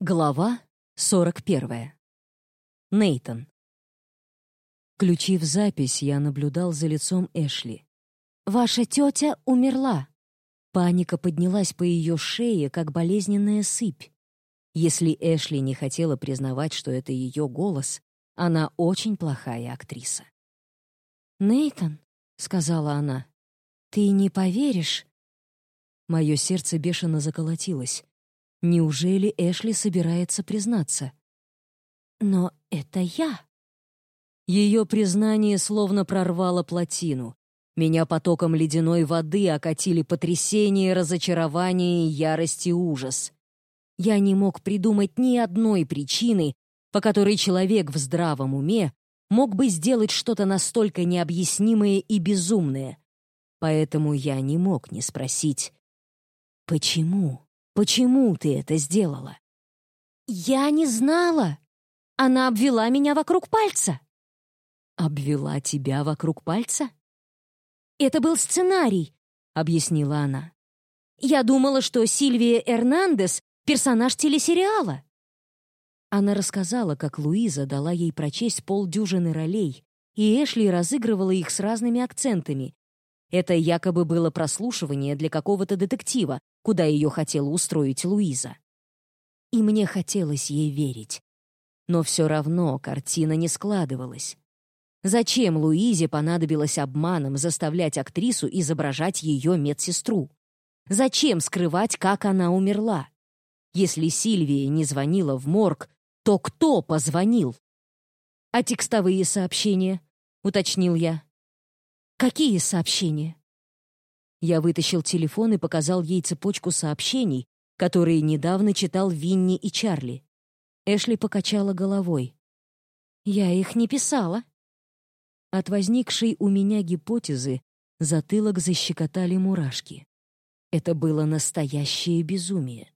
Глава 41. Нейтон. Включив запись, я наблюдал за лицом Эшли. «Ваша тетя умерла!» Паника поднялась по ее шее, как болезненная сыпь. Если Эшли не хотела признавать, что это ее голос, она очень плохая актриса. «Нейтан», — сказала она, — «ты не поверишь?» Мое сердце бешено заколотилось. Неужели Эшли собирается признаться? Но это я. Ее признание словно прорвало плотину. Меня потоком ледяной воды окатили потрясение, разочарование, ярость и ужас. Я не мог придумать ни одной причины, по которой человек в здравом уме мог бы сделать что-то настолько необъяснимое и безумное. Поэтому я не мог не спросить «Почему?» Почему ты это сделала?» «Я не знала. Она обвела меня вокруг пальца». «Обвела тебя вокруг пальца?» «Это был сценарий», — объяснила она. «Я думала, что Сильвия Эрнандес — персонаж телесериала». Она рассказала, как Луиза дала ей прочесть полдюжины ролей, и Эшли разыгрывала их с разными акцентами. Это якобы было прослушивание для какого-то детектива, куда ее хотела устроить Луиза. И мне хотелось ей верить. Но все равно картина не складывалась. Зачем Луизе понадобилось обманом заставлять актрису изображать ее медсестру? Зачем скрывать, как она умерла? Если Сильвия не звонила в морг, то кто позвонил? «А текстовые сообщения?» — уточнил я. «Какие сообщения?» Я вытащил телефон и показал ей цепочку сообщений, которые недавно читал Винни и Чарли. Эшли покачала головой. «Я их не писала». От возникшей у меня гипотезы затылок защекотали мурашки. Это было настоящее безумие.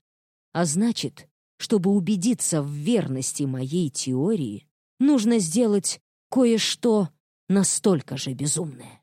А значит, чтобы убедиться в верности моей теории, нужно сделать кое-что настолько же безумное.